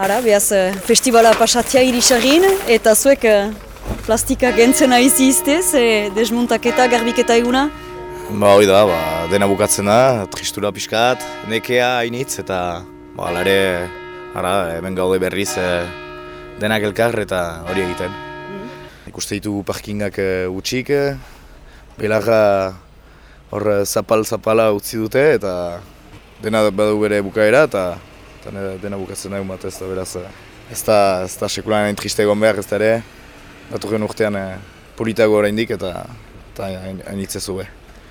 Ara, behaz, eh, festivala pasatzea irisagin, eta zuek eh, plastika gentzen aizi iztez, e, desmuntaketa, garbiketa eguna? Ba, hoi da, ba, dena bukatzen da, tristura pixkat, nekea hainitz, eta ba, alare, ara, hemen gaude berriz e, denak elkar eta hori egiten. Mm. Ikuste ditugu parkingak e, utxik, e, belarra hor zapal-zapala utzi dute, eta dena badu bere bukaera, eta eta dena bukatzen nahi bat ez da beraz. Ez da, ez da sekulan hain triste egon behar ez da ere, datorren urtean eh, politago oraindik eta eta hain itzezu be.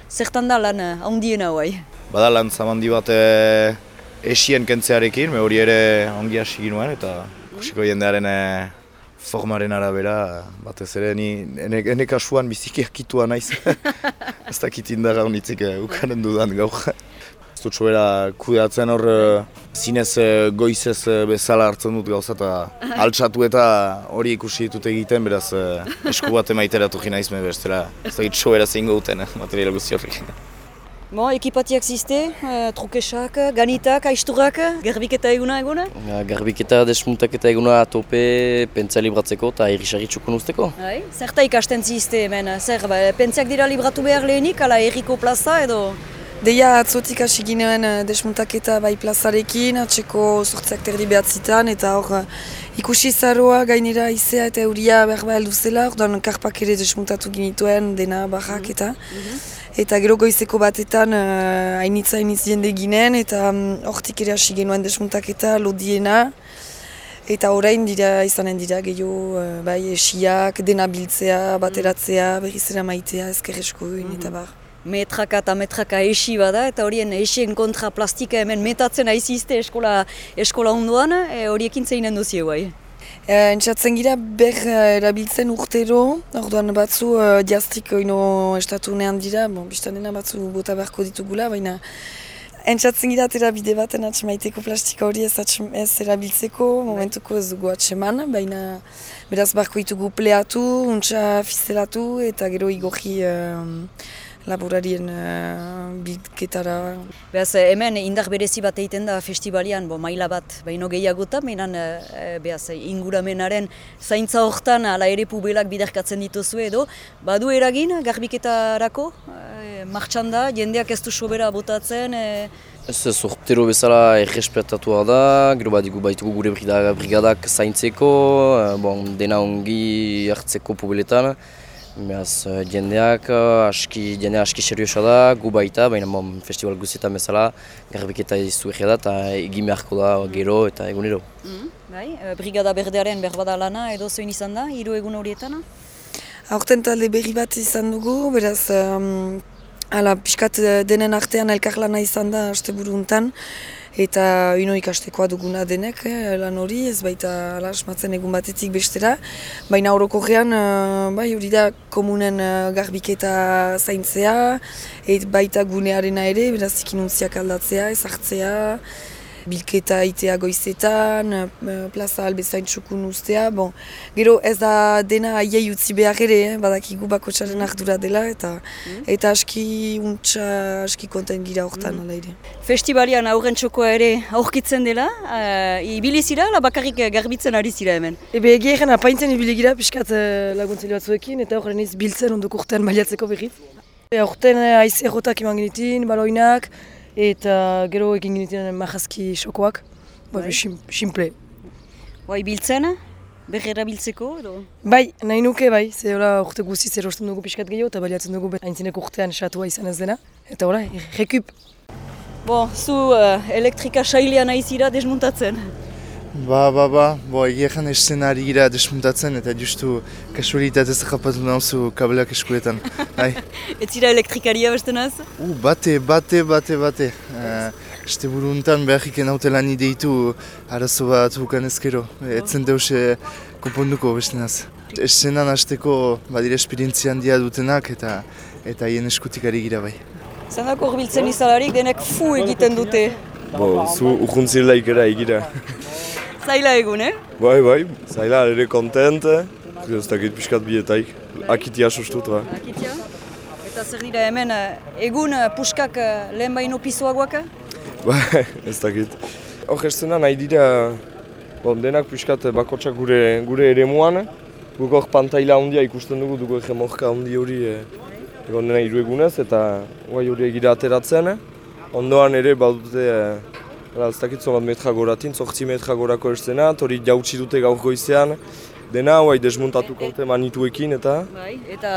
Zertan da lan eh, handiena bai? Bada lan zamandi bat eh, esien kentzearekin, me hori ere ongi hasi ginuen eta kusiko jendearen eh, formaren arabera, batez ere, ni ene kasuan biziki akitua naiz. ez dakit indarra honitzik eh, ukanen dudan gaur dut sobera kudeatzen hor uh, zinez uh, goizez uh, bezala hartzen dut gauza eta altxatu eta hori ikusi ditut egiten, beraz esku bat emaiteratu gina izme bestela. Ez da sobera zein gauten, materiala guzti horrek. Bo, ekipatiak ziste, uh, trukesak, ganitak, aizturak, garbiketa eguna eguna? Ja, garbiketa desmuntaketa eguna tope pentsa libratzeko eta irrisarri txukun usteko. Bai, zerta ikasten ziste hemen? Zer, ba, pentsak dira libratu behar lehenik, ala erriko plaza edo? Deia atzotik hasi ginen uh, desmuntaketa bai plazarekin, atxeko sortzeak terdi behatzitan, eta hor uh, ikusi zarroa gainera izea eta euria behar behar duzela, orduan karpak ere desmuntatu ginituen dena barrak eta. Mhm. eta gero goizeko batetan uh, hainitza hainitz jende ginen, eta um, hortik ere hasi genuen desmuntaketa lodiena, Eta orain dira izanen dira gehiago uh, bai esiak, dena biltzea, bateratzea, berrizera maitea, ezkerresko mm eta bar metraka eta metraka esi bada, eta horien esien kontra plastika hemen metatzen aizizte eskola, eskola onduan, e, horiekin zeinen duzio bai. E, entzatzen gira ber e, erabiltzen urtero, orduan batzu uh, diaztik oino estatu nean dira, bon, biztan dena batzu bota beharko ditugula, baina Entzatzen gira atera bide baten atxemaiteko plastika hori ez, ez erabiltzeko, momentuko ez dugu atxeman, baina beraz barko ditugu pleatu, untsa fistelatu eta gero igorri laborarien uh, bidketara. Beaz, hemen indar berezi bat egiten da festivalian, bo, maila bat baino gehiagota, menan uh, beaz, inguramenaren zaintza hortan ala ere pubelak biderkatzen dituzu edo, badu eragin garbiketarako, uh, martxan da, jendeak ez du sobera botatzen, uh, Ez ez, urtero bezala errespetatua da, gero bat baitugu gure brigadak zaintzeko, bon, dena ongi hartzeko pubeletan. Beaz, eh, jendeak eh, aski, jende aski seriosa da, gu baita, baina bon, festival guztietan bezala, garbiketa izu da eta egin beharko da gero eta egunero. Mm, bai, eh, Brigada Berdearen berbada lana edo zoin izan da, hiru egun horietana? Aurten talde berri bat izan dugu, beraz, um, ala, pixkat denen artean elkarlana izan da, aste buru eta ino ikastekoa duguna denek eh, lan hori, ez baita asmatzen egun batetik bestera. Baina horoko gean, uh, bai hori da komunen uh, garbiketa zaintzea, et baita gunearena ere, beraz ikinuntziak aldatzea, ezartzea, bilketa itea goizetan, eh, plaza albezain txukun ustea, bon, gero ez da dena aiei utzi behar ere, eh? badakigu bako txaren mm. ardura dela, eta mm. eta aski untxa, aski konten gira horretan mm. ere. Festivalian aurren txokoa ere aurkitzen dela, uh, ibili zira, la bakarrik garbitzen ari zira hemen? Ebe egearen apaintzen ibili gira, piskat uh, laguntzen batzuekin, eta horren ez biltzen ondok urtean baliatzeko berriz. Horten aiz errotak iman genitin, baloinak, eta gero egin ginen mahazki sokoak, bai, bai. simple. Bai, biltzen, berrera biltzeko edo? Bai, nahi nuke bai, ze hola urte guztiz erosten dugu pixkat gehiago eta baliatzen dugu haintzineko urtean esatua izan ez dena. Eta hola, rekup. Bo, zu uh, elektrika sailean nahi zira desmuntatzen. Ba, ba, ba, bo, egia jan eszenari gira desmuntatzen eta justu kasualitatez japatu nauzu kabelak eskuetan. Ez zira elektrikaria beste naz? Uh, bate, bate, bate, bate. Uh, este buru untan behar naute lan ideitu arazo bat hukan ezkero. Ez zen deuse koponduko beste naz. Eszenan hasteko badire esperientzia handia dutenak eta eta hien eskutik ari gira bai. Zendako horbiltzen izalarik denek fu egiten dute? Bo, zu urkuntzilek era egira. Zaila egun, eh? Bai, bai, zaila ere kontente. Ez dakit pixkat bietaik. Akitia sustut, ba. Akitia? Eta zer dira hemen, eh, egun eh, puskak eh, lehen baino pisoagoak? Bai, ez dakit. Hor ez nahi dira Bon, denak pixkat bakotsak gure, gure ere muan. Guk hor pantaila handia ikusten dugu, dugu egemorka handi hori e, egon dena egunez eta guai hori egira ateratzen. Ondoan ere badute, e, ez dakit bat metra goratin, zortzi metra gorako erzena, hori jautsi dute gaur goizean. Dena, guai, desmontatu kaute manituekin eta... Bai, eta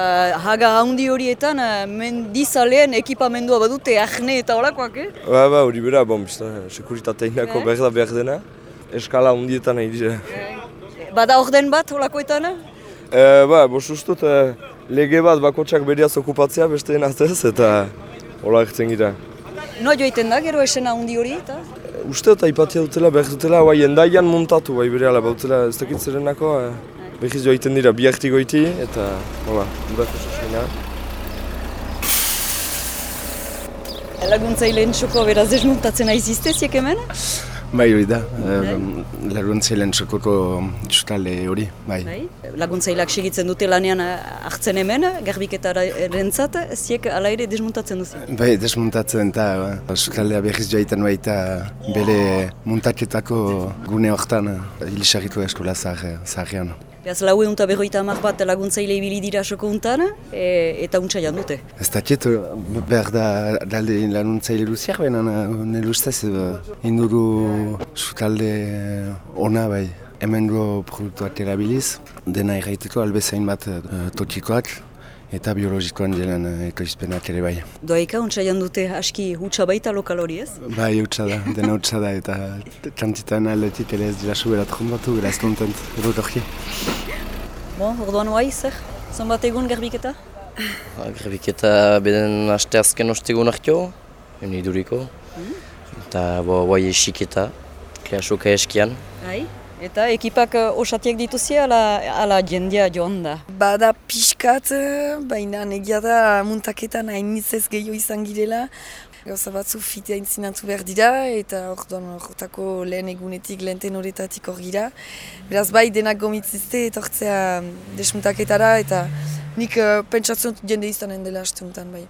haga handi horietan, eh, mendizaleen ekipamendua badute, ahne eta horakoak, eh? Ba, ba, hori bera, bon, bizta, sekuritatea inako behar da behar dena. Eskala hundietan nahi dira. Bada orden bat holakoetan? E, ba, bos ustut, e, lege bat bakotsak beriaz okupatzea beste ez eta hola egiten gira. Noa joiten da, gero esena hundi hori eta? Uste eta ipatia dutela, behar dutela, bai, endaian montatu, bai, bere ala, bautela, ez dakit zerenako, e, behiz joiten dira biartik goiti, eta, hola, durako sasena. Laguntzaileen txoko beraz desmuntatzen aizizte, ziek hemen? Bai, hori da, bai. laguntzailean txokoko txutalde hori, bai. bai. Laguntzaileak segitzen dute lanean eh, hartzen hemen, garbiketara erentzat, ziek ala ere desmuntatzen duzi? Bai, desmuntatzen eta txutaldea behiz joaitan baita bere muntaketako gune horretan hilisarritu eskola zaharrean. Beaz, lau egun eta berroita amak bat laguntzaile ibili dira soko untan, e, eta untsa janute. Ez da txetu, behar da dalde laguntzaile luziak, baina nire ustez induru sutalde ona bai. Hemen du produktuak erabiliz, dena erraiteko albezain bat tokikoak, eta biologikoan diren uh, ekoizpenak ere bai. Doaika, untsa dute aski hutsa baita lokal hori ez? Bai, hutsa da, dena hutsa da, eta kantitan aletik ere ez dira suberat jombatu, gara ez kontent, erotorki. Bon, orduan oai, zer? Zonbat egun garbiketa? Ba, garbiketa beden aste azken ostegun hartio, eni iduriko. Mm. Eta bo, oai esiketa, kreasuka eskian. Ai? Eta ekipak uh, osatiak dituzi ala, ala jendia joan da? Bada pixkat, baina negia da muntaketan hain ez gehiago izan girela. Gauza batzu fitea intzinatu behar dira eta orduan horretako lehen egunetik lehen tenoretatik hor gira. Beraz bai denak gomitzizte etortzea desmuntaketara eta nik uh, pentsatzen jende izanen dela haste bai.